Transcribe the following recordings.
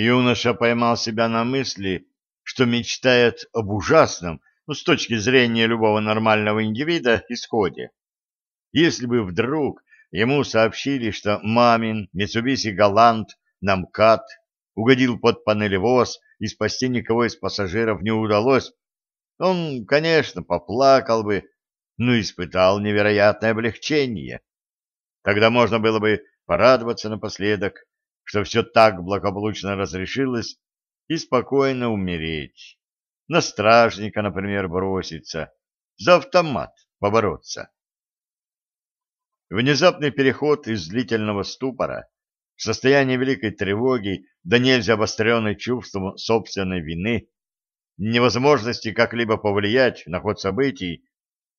Юноша поймал себя на мысли, что мечтает об ужасном, ну, с точки зрения любого нормального индивида, исходе. Если бы вдруг ему сообщили, что мамин Mitsubishi Галант на МКАД угодил под панелевоз и спасти никого из пассажиров не удалось, он, конечно, поплакал бы, но испытал невероятное облегчение. Тогда можно было бы порадоваться напоследок, что все так благополучно разрешилось, и спокойно умереть. На стражника, например, броситься, за автомат побороться. Внезапный переход из длительного ступора в состояние великой тревоги да нельзя обостренной чувством собственной вины, невозможности как-либо повлиять на ход событий,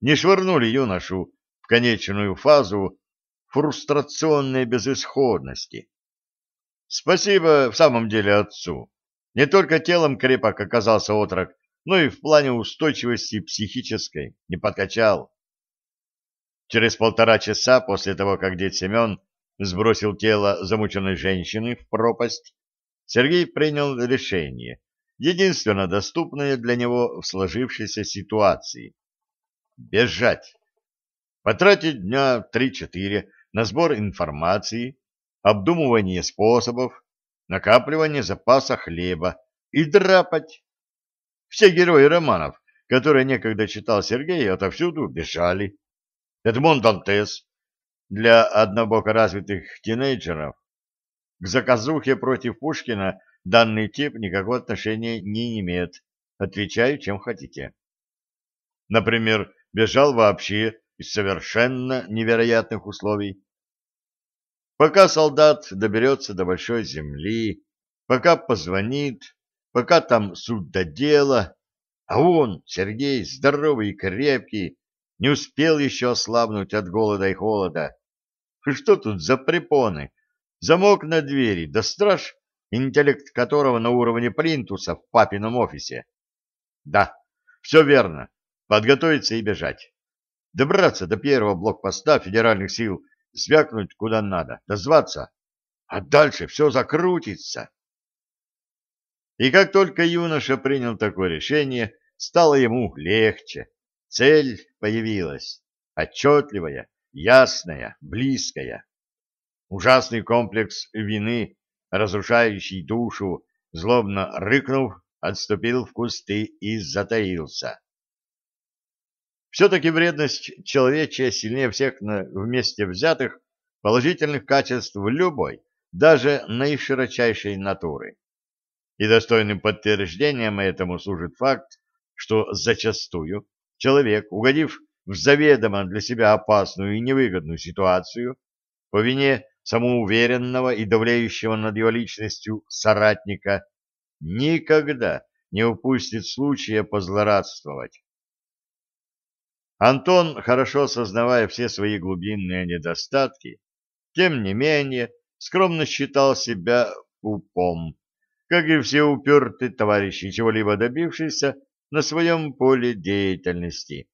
не швырнули юношу в конечную фазу фрустрационной безысходности. Спасибо в самом деле отцу. Не только телом крепок оказался отрок, но и в плане устойчивости психической не подкачал. Через полтора часа после того, как дед Семен сбросил тело замученной женщины в пропасть, Сергей принял решение, единственно доступное для него в сложившейся ситуации — бежать. Потратить дня три-четыре на сбор информации, обдумывание способов, накапливание запаса хлеба и драпать. Все герои романов, которые некогда читал Сергей, отовсюду бежали. Эдмон Дантес для однобоко развитых тинейджеров. К заказухе против Пушкина данный тип никакого отношения не имеет. Отвечаю, чем хотите. Например, бежал вообще из совершенно невероятных условий. Пока солдат доберется до большой земли, пока позвонит, пока там суд до дела, а он, Сергей, здоровый и крепкий, не успел еще ослабнуть от голода и холода. Что тут за препоны? Замок на двери, да страж, интеллект которого на уровне плинтуса в папином офисе. Да, все верно. Подготовиться и бежать добраться до первого блокпоста федеральных сил, звякнуть куда надо, дозваться, а дальше все закрутится. И как только юноша принял такое решение, стало ему легче. Цель появилась, отчетливая, ясная, близкая. Ужасный комплекс вины, разрушающий душу, злобно рыкнув, отступил в кусты и затаился. Все-таки вредность человечья сильнее всех вместе взятых положительных качеств любой, даже наиширочайшей натуры. И достойным подтверждением этому служит факт, что зачастую человек, угодив в заведомо для себя опасную и невыгодную ситуацию, по вине самоуверенного и давлеющего над его личностью соратника, никогда не упустит случая позлорадствовать Антон, хорошо осознавая все свои глубинные недостатки, тем не менее скромно считал себя пупом, как и все упертые товарищи, чего-либо добившиеся на своем поле деятельности.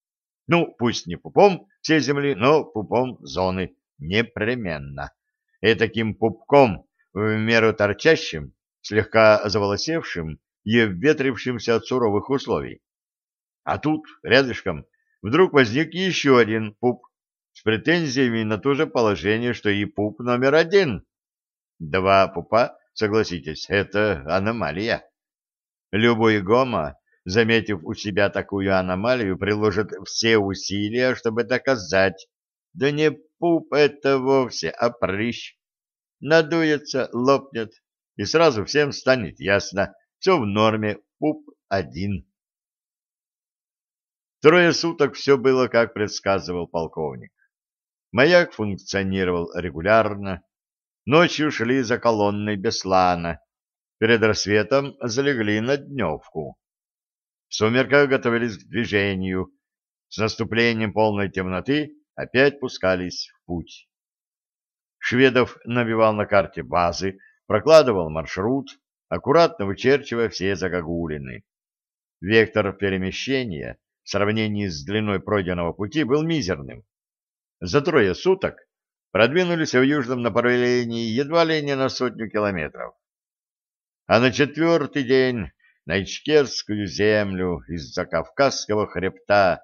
Ну, пусть не пупом всей земли, но пупом зоны, непременно. И таким пупком, в меру торчащим, слегка заволосевшим и обветрившимся от суровых условий. А тут, рядышком, вдруг возник еще один пуп с претензиями на то же положение, что и пуп номер один. Два пупа, согласитесь, это аномалия. Любой гомо, заметив у себя такую аномалию, приложит все усилия, чтобы доказать, да не пуп это вовсе, а прыщ. Надуется, лопнет, и сразу всем станет ясно, все в норме, пуп один. Трое суток все было, как предсказывал полковник. Маяк функционировал регулярно. Ночью шли за колонной Беслана. Перед рассветом залегли на дневку. В сумерках готовились к движению. С наступлением полной темноты опять пускались в путь. Шведов набивал на карте базы, прокладывал маршрут, аккуратно вычерчивая все загогулины. Вектор перемещения в сравнении с длиной пройденного пути был мизерным. За трое суток продвинулись в южном направлении едва ли не на сотню километров. а на четвертый день на Ичкерскую землю из-за Кавказского хребта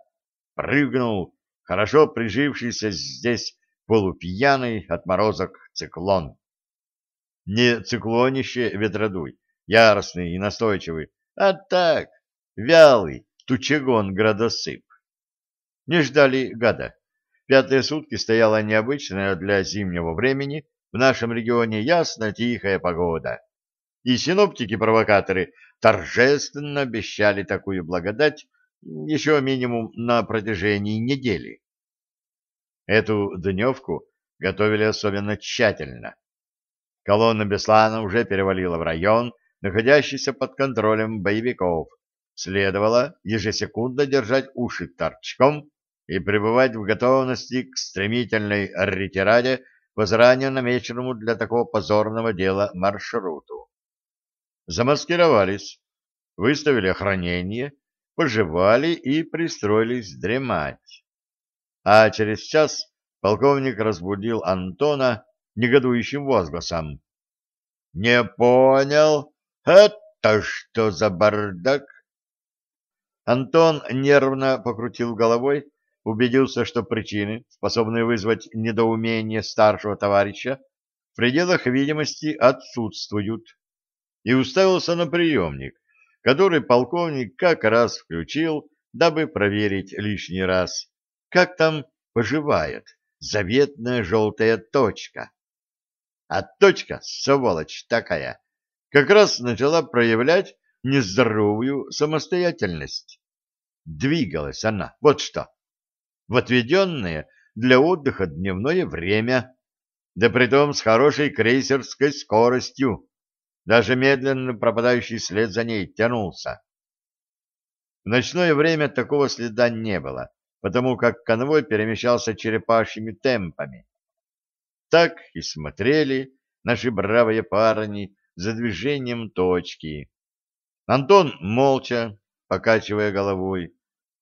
прыгнул хорошо прижившийся здесь полупьяный отморозок циклон. Не циклонище ветродуй, яростный и настойчивый, а так, вялый тучегон-градосып. Не ждали гада. Пятые сутки стояла необычная для зимнего времени в нашем регионе ясно тихая погода. И синоптики-провокаторы торжественно обещали такую благодать еще минимум на протяжении недели. Эту дневку готовили особенно тщательно. Колонна Беслана уже перевалила в район, находящийся под контролем боевиков. Следовало ежесекундно держать уши торчком и пребывать в готовности к стремительной ретираде по заранее намеченному для такого позорного дела маршруту. Замаскировались, выставили охранение, пожевали и пристроились дремать. А через час полковник разбудил Антона негодующим возгласом. — Не понял? Это что за бардак? Антон нервно покрутил головой, убедился, что причины, способные вызвать недоумение старшего товарища, в пределах видимости отсутствуют, и уставился на приемник, который полковник как раз включил, дабы проверить лишний раз, как там поживает заветная желтая точка. А точка, сволочь такая, как раз начала проявлять нездоровую самостоятельность. Двигалась она, вот что, в отведенное для отдыха дневное время, да притом с хорошей крейсерской скоростью, даже медленно пропадающий след за ней тянулся. В ночное время такого следа не было, потому как конвой перемещался черепашьими темпами. Так и смотрели наши бравые парни за движением точки. Антон молча, покачивая головой.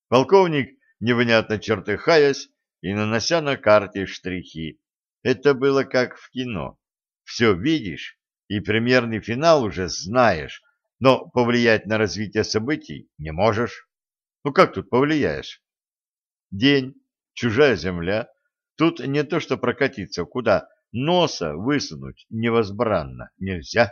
Полковник, невнятно чертыхаясь и нанося на карте штрихи. Это было как в кино. Все видишь, и примерный финал уже знаешь, но повлиять на развитие событий не можешь. Ну как тут повлияешь? День, чужая земля, тут не то что прокатиться, куда носа высунуть невозбранно нельзя.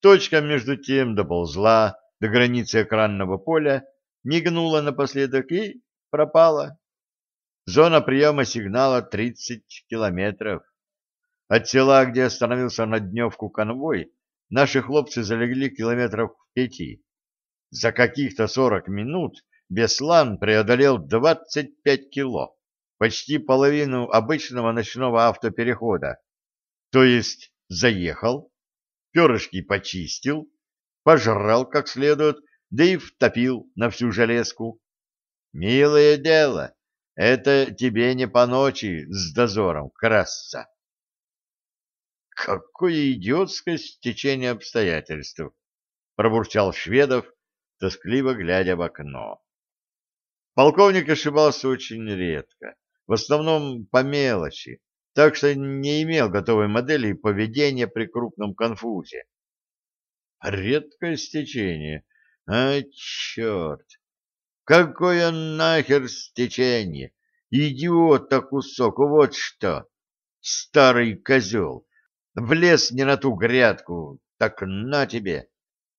Точка между тем доползла до границы экранного поля, мигнула напоследок и пропала. Зона приема сигнала 30 километров. От села, где остановился на дневку конвой, наши хлопцы залегли километров в пяти. За каких-то сорок минут Беслан преодолел двадцать пять кило, почти половину обычного ночного автоперехода. То есть заехал, перышки почистил, пожрал как следует, да и втопил на всю железку. Милое дело, это тебе не по ночи с дозором красться. Какое идиотское стечение обстоятельств! Пробурчал Шведов, тоскливо глядя в окно. Полковник ошибался очень редко, в основном по мелочи, так что не имел готовой модели поведения при крупном конфузе. Редкое стечение. А, черт! Какое нахер стечение! Идиот-то кусок, вот что! Старый козел! Влез не на ту грядку, так на тебе.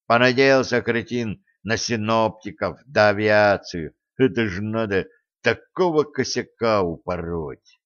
Понадеялся, кретин, на синоптиков да авиацию. Это же надо такого косяка упороть.